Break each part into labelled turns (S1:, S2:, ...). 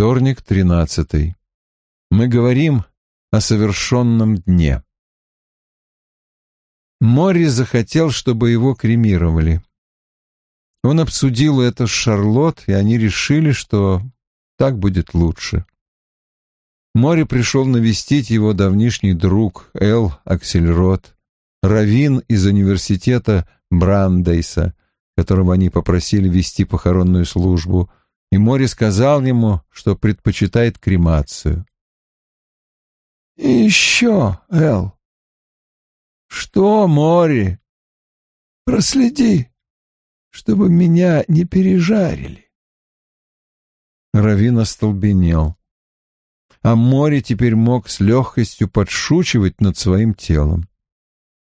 S1: Вторник, тринадцатый. Мы говорим о совершенном дне. Мори захотел, чтобы его кремировали. Он обсудил это с Шарлотт, и они решили, что так будет лучше. Мори пришел навестить его давнишний друг Эл Аксельрод, раввин из университета Брандейса, которого они попросили вести похоронную службу, и Мори сказал ему, что предпочитает кремацию.
S2: «И еще, Эл». «Что, Мори?» «Проследи, чтобы меня не пережарили».
S1: Равин остолбенел. А море теперь мог с легкостью подшучивать над своим телом.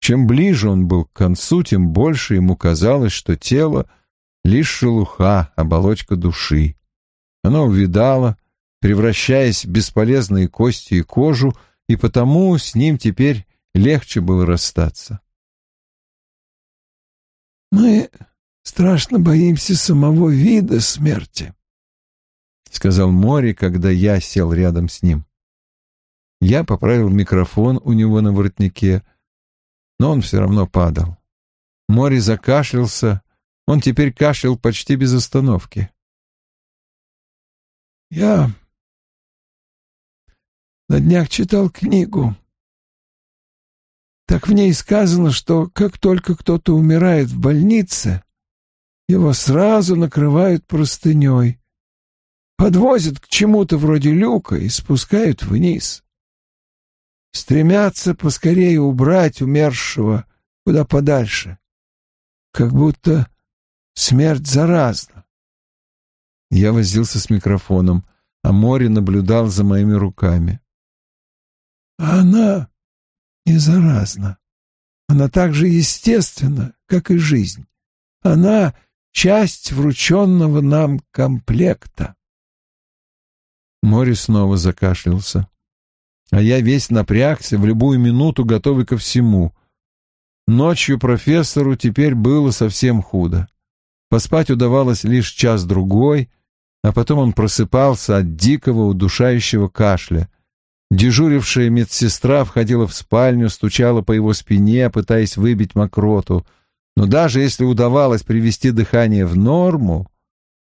S1: Чем ближе он был к концу, тем больше ему казалось, что тело — лишь шелуха, оболочка души. Оно увидало, превращаясь в бесполезные кости и кожу, и потому с ним теперь легче было расстаться.
S2: «Мы страшно боимся самого вида смерти», —
S1: сказал Мори, когда я сел рядом с ним. Я поправил микрофон у него на воротнике, но он все равно падал. Мори закашлялся, он теперь кашлял почти без остановки.
S2: «Я на днях читал книгу. Так в ней сказано, что как только кто-то умирает в больнице, его сразу накрывают простыней, подвозят к чему-то вроде люка и спускают вниз. Стремятся поскорее убрать умершего куда подальше, как будто смерть заразна.
S1: Я возился с микрофоном, а море наблюдал за моими руками.
S2: Она не заразна. Она так же естественна, как и жизнь. Она — часть врученного нам комплекта.
S1: Море снова закашлялся. А я весь напрягся, в любую минуту готовый ко всему. Ночью профессору теперь было совсем худо. Поспать удавалось лишь час-другой, а потом он просыпался от дикого удушающего кашля. Дежурившая медсестра входила в спальню, стучала по его спине, пытаясь выбить мокроту. Но даже если удавалось привести дыхание в норму,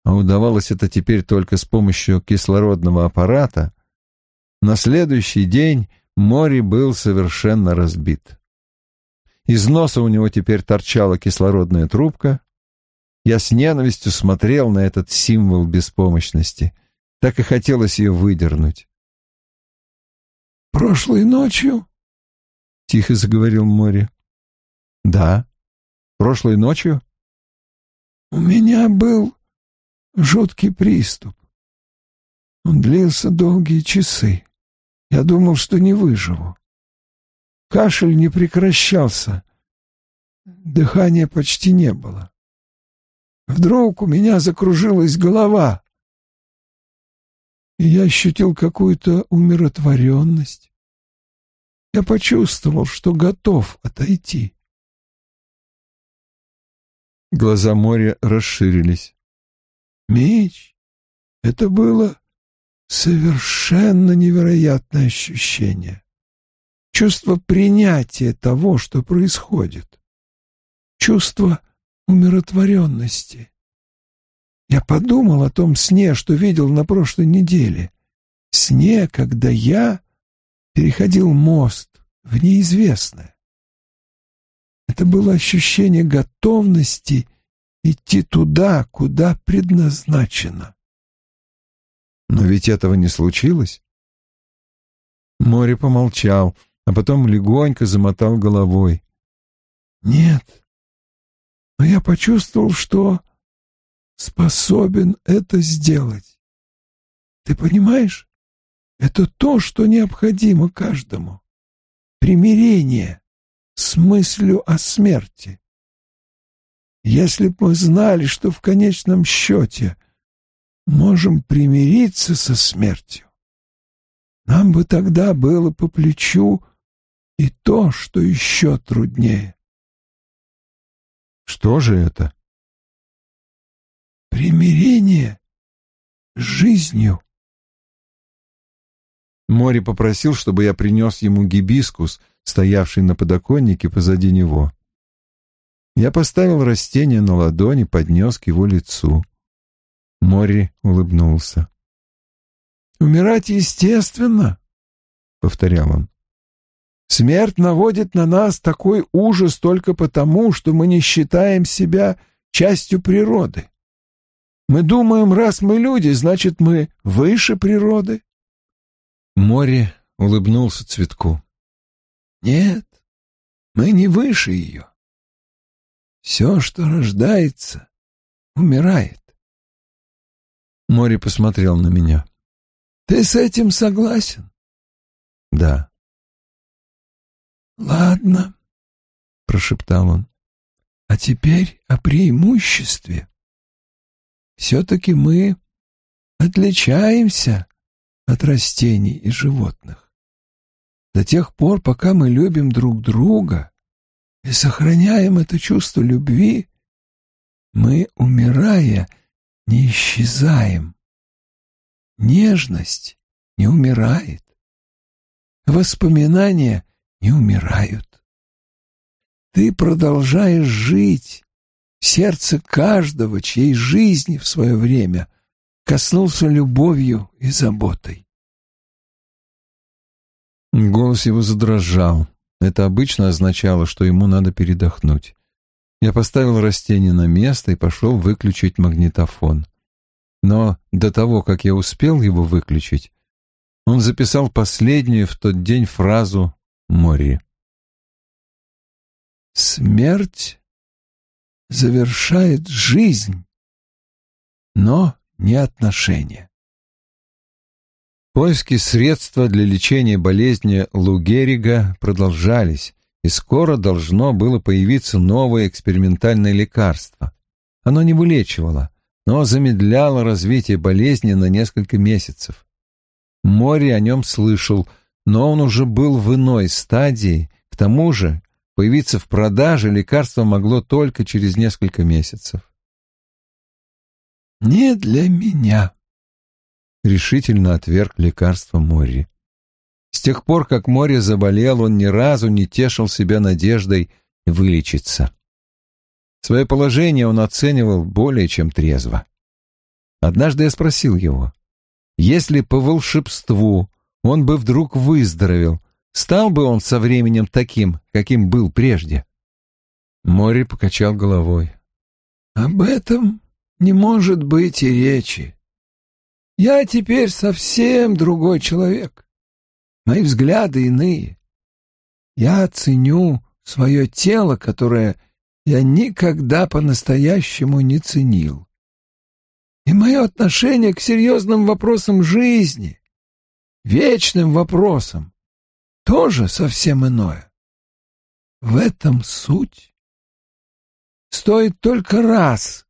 S1: а удавалось это теперь только с помощью кислородного аппарата, на следующий день Мори был совершенно разбит. Из носа у него теперь торчала кислородная трубка. Я с ненавистью смотрел на этот символ беспомощности. Так и хотелось ее выдернуть.
S2: «Прошлой ночью?»
S1: — тихо заговорил Мори. «Да, прошлой ночью?»
S2: «У меня был жуткий приступ. Он длился долгие часы. Я думал, что не выживу. Кашель не прекращался. Дыхания почти не было. Вдруг у меня закружилась голова, и я ощутил какую-то умиротворенность. Я почувствовал, что готов отойти.
S1: Глаза моря расширились.
S2: Меч, это было совершенно невероятное ощущение. Чувство принятия того, что происходит. Чувство умиротворенности. Я подумал о том сне, что видел на прошлой неделе. Сне, когда я переходил мост в неизвестное. Это было ощущение готовности идти туда, куда предназначено.
S1: Но ведь этого не случилось. Море помолчал, а потом легонько замотал головой.
S2: Нет, но я почувствовал, что способен это сделать. Ты понимаешь? Это то, что необходимо каждому. Примирение с мыслью о смерти. Если бы мы знали, что в конечном счете можем примириться со смертью, нам бы тогда было по плечу и то, что еще труднее.
S1: Что же это?
S2: Примирение с жизнью,
S1: Мори попросил, чтобы я принес ему гибискус, стоявший на подоконнике позади него. Я поставил растение на ладони, поднес к его лицу. Мори улыбнулся.
S2: «Умирать естественно», — повторял он. «Смерть наводит на нас такой ужас только потому, что мы не считаем себя частью природы. Мы думаем, раз мы люди, значит, мы выше природы.
S1: Море улыбнулся цветку.
S2: Нет, мы не выше ее. Все, что рождается, умирает.
S1: Море посмотрел на меня.
S2: Ты с этим согласен?
S1: Да.
S2: Ладно, прошептал он. А теперь о преимуществе. Все-таки мы отличаемся от растений и животных. До тех пор, пока мы любим друг друга и сохраняем это чувство любви, мы, умирая, не исчезаем. Нежность не умирает. Воспоминания не умирают. Ты продолжаешь жить в сердце каждого, чьей жизни в свое время коснулся любовью и заботой.
S1: Голос его задрожал. Это обычно означало, что ему надо передохнуть. Я поставил растение на место и пошел выключить магнитофон. Но до того, как я успел его выключить, он записал последнюю в тот день фразу Мори.
S2: «Смерть завершает жизнь, но не отношения.
S1: Поиски средства для лечения болезни Лу Геррига продолжались, и скоро должно было появиться новое экспериментальное лекарство. Оно не вылечивало, но замедляло развитие болезни на несколько месяцев. Море о нем слышал, но он уже был в иной стадии, к тому же появиться в продаже лекарство могло только через несколько месяцев
S2: не для меня», —
S1: решительно отверг лекарство Мори. С тех пор, как Мори заболел, он ни разу не тешил себя надеждой вылечиться. Свое положение он оценивал более чем трезво. Однажды я спросил его, если по волшебству он бы вдруг выздоровел, стал бы он со временем таким, каким был прежде? Мори покачал головой.
S2: «Об этом не может быть и речи. Я теперь совсем другой человек. Мои взгляды иные. Я ценю свое тело, которое я никогда по-настоящему не ценил. И мое отношение к серьезным вопросам жизни, вечным вопросам, тоже совсем иное. В этом суть. Стоит только раз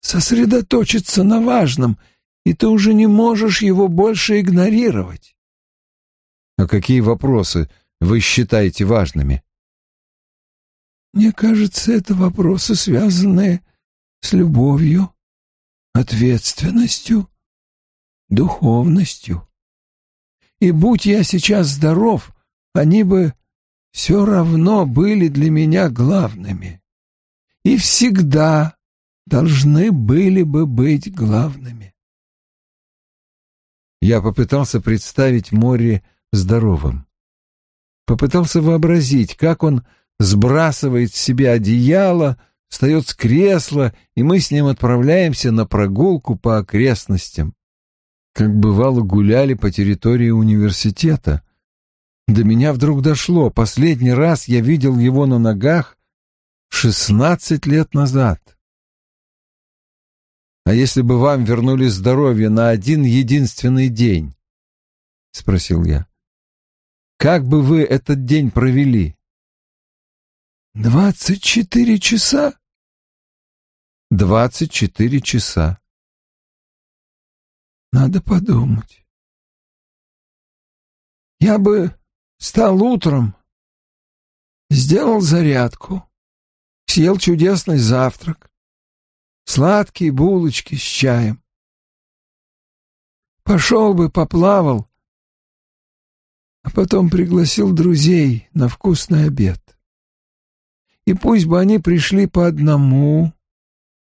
S2: сосредоточиться на важном, и ты уже не можешь его больше игнорировать.
S1: А какие вопросы вы считаете важными?
S2: Мне кажется, это вопросы, связанные с любовью, ответственностью, духовностью. И будь я сейчас здоров, они бы все равно были для меня главными. И всегда должны были бы быть главными.
S1: Я попытался представить море здоровым. Попытался вообразить, как он сбрасывает с себя одеяло, встает с кресла, и мы с ним отправляемся на прогулку по окрестностям. Как бывало, гуляли по территории университета. До меня вдруг дошло, последний раз я видел его на ногах шестнадцать лет назад. А если бы вам вернули здоровье на один единственный день? — спросил я. — Как бы вы этот день провели?
S2: — Двадцать четыре часа?
S1: — Двадцать четыре часа.
S2: — Надо подумать. Я бы встал утром, сделал зарядку, съел чудесный завтрак, сладкие булочки с чаем. Пошел бы, поплавал, а потом пригласил друзей на вкусный обед. И пусть бы они пришли по одному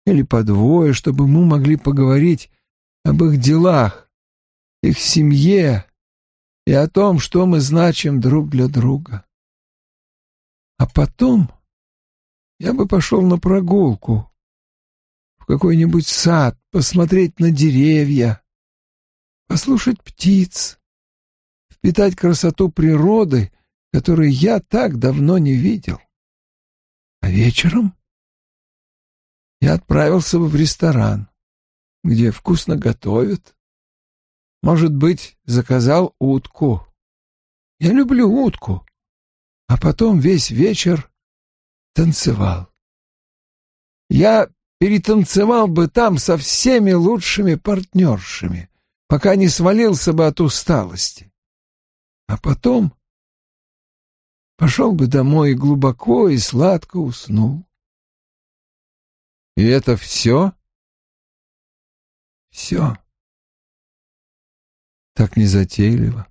S2: или по двое, чтобы мы могли поговорить об их делах, их семье и о том, что мы значим друг для друга. А потом я бы пошел на прогулку в какой-нибудь сад, посмотреть на деревья, послушать птиц, впитать красоту природы, которую я так давно не видел. А вечером я отправился бы в ресторан, где вкусно готовят. Может быть, заказал утку. Я люблю утку. А потом весь вечер танцевал. Я перетанцевал бы там со всеми лучшими партнершами, пока не свалился бы от усталости. А потом пошел бы домой и глубоко и сладко уснул.
S1: И это все?
S2: Все. Так незатейливо,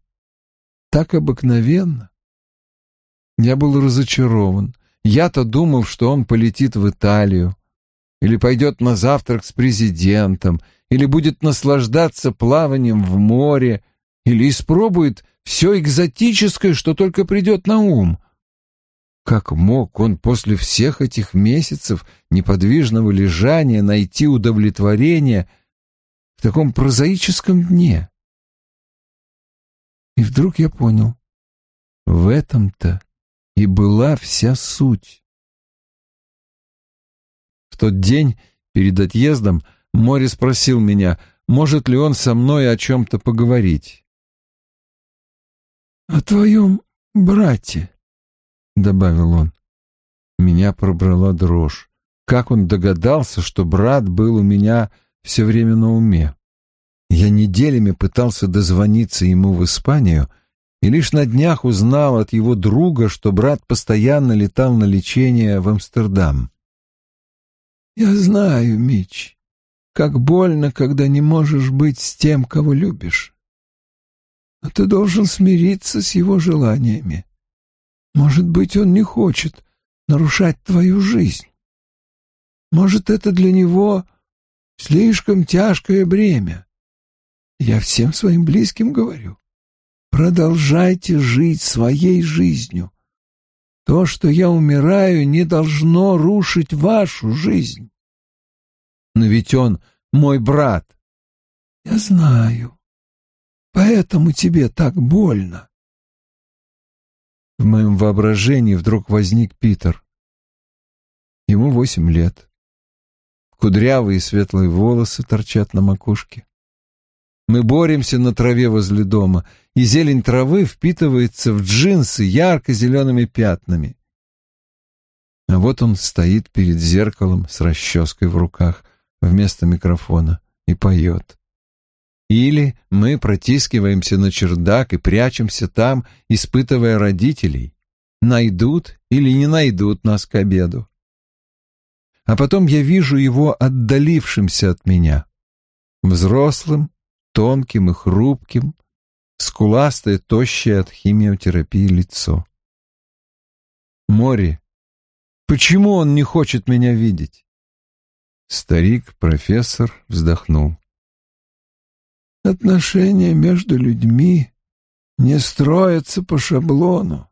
S2: так обыкновенно. Я был разочарован. Я-то думал, что он полетит в Италию, или пойдет на завтрак с президентом, или будет наслаждаться плаванием в море, или испробует все экзотическое, что только придет на ум. Как мог он после всех этих месяцев неподвижного лежания найти удовлетворение таком прозаическом дне? И вдруг я понял, в этом-то и была вся суть. В тот день, перед отъездом, Мори спросил меня, может ли он со мной о чем-то поговорить. «О твоем брате», —
S1: добавил он. Меня пробрала дрожь. Как он догадался, что брат был у меня все время на уме? Я неделями пытался дозвониться ему в Испанию и лишь на днях узнал от его друга, что брат постоянно летал на лечение в Амстердам.
S2: «Я знаю, Мич, как больно, когда не можешь быть с тем, кого любишь. Но ты должен смириться с его желаниями. Может быть, он не хочет нарушать твою жизнь. Может, это для него слишком тяжкое бремя. Я всем своим близким говорю, продолжайте жить своей жизнью. То, что я умираю, не должно рушить вашу жизнь.
S1: Но ведь он мой брат.
S2: Я знаю. Поэтому тебе так больно.
S1: В моем воображении вдруг возник Питер. Ему восемь лет. Кудрявые светлые волосы торчат на макушке. Мы боремся на траве возле дома, и зелень травы впитывается в джинсы ярко-зелеными пятнами. А вот он стоит перед зеркалом с расческой в руках вместо микрофона и поет. Или мы протискиваемся на чердак и прячемся там, испытывая родителей. Найдут или не найдут нас к обеду. А потом я вижу его отдалившимся от меня. Взрослым, тонким и хрупким, скуластое, тощее от химиотерапии лицо. Море. Почему он не хочет меня видеть? Старик-профессор вздохнул.
S2: Отношения между людьми не строятся по шаблону.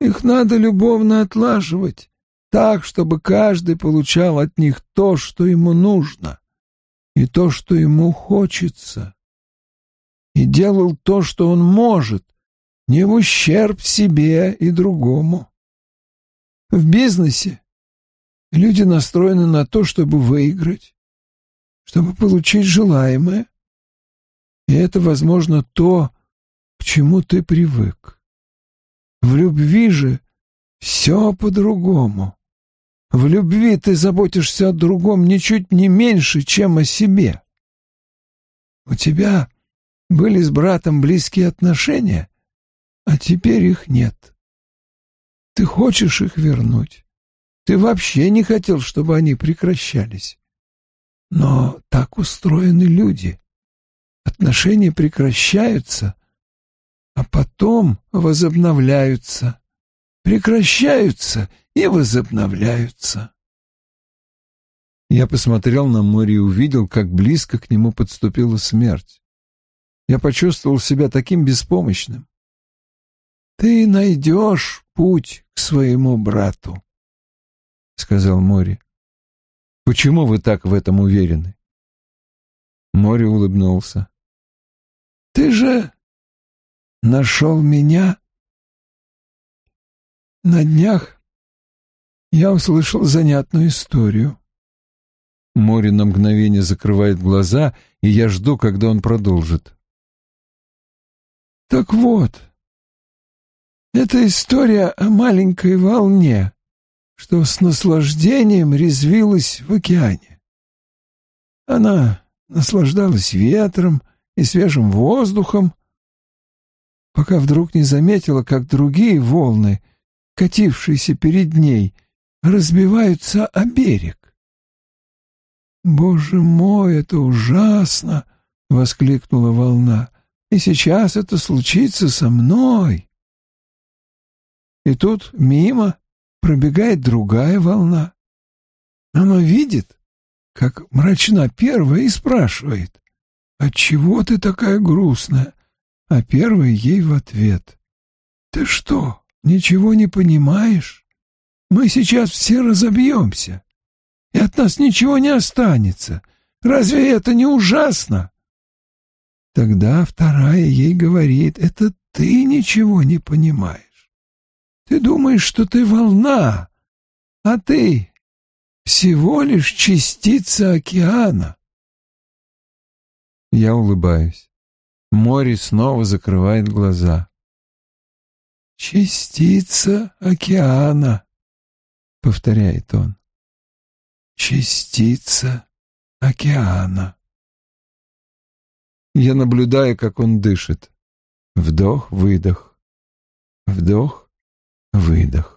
S2: Их надо любовно отлаживать, так, чтобы каждый получал от них то, что ему нужно, и то, что ему хочется, и делал то, что он может, не в ущерб себе и другому. В бизнесе люди настроены на то, чтобы выиграть, чтобы получить желаемое, и это, возможно, то, к чему ты привык. В любви же все по-другому. В любви ты заботишься о другом ничуть не меньше, чем о себе. У тебя были с братом близкие отношения, а теперь их нет. Ты хочешь их вернуть. Ты вообще не хотел, чтобы они прекращались. Но так устроены люди. Отношения прекращаются, а потом возобновляются, прекращаются и возобновляются.
S1: Я посмотрел на море и увидел, как близко к нему подступила смерть. Я почувствовал себя таким беспомощным.
S2: «Ты найдешь путь к своему брату», — сказал Мори.
S1: «Почему вы так в этом уверены?» Мори улыбнулся.
S2: «Ты же нашел меня?» На днях я услышал занятную историю.
S1: Мори на мгновение закрывает глаза, и я жду, когда он продолжит.
S2: Так вот, это история о маленькой волне, что с наслаждением резвилась в океане. Она наслаждалась ветром и свежим воздухом, пока вдруг не заметила, как другие волны, катившиеся перед ней, разбиваются о берег. «Боже мой, это ужасно!» — воскликнула волна. «И сейчас это случится со мной!» И тут мимо пробегает другая волна. Она видит, как мрачна первая, и спрашивает, «Отчего ты такая грустная?» А первая ей в ответ, «Ты что, ничего не понимаешь? Мы сейчас все разобьемся и от нас ничего не останется. Разве это не ужасно? Тогда вторая ей говорит, это ты ничего не понимаешь. Ты думаешь, что ты волна, а ты всего лишь частица океана.
S1: Я улыбаюсь. Море снова закрывает глаза.
S2: «Частица океана», — повторяет он частица океана.
S1: Я наблюдаю, как он дышит. Вдох-выдох. Вдох-выдох.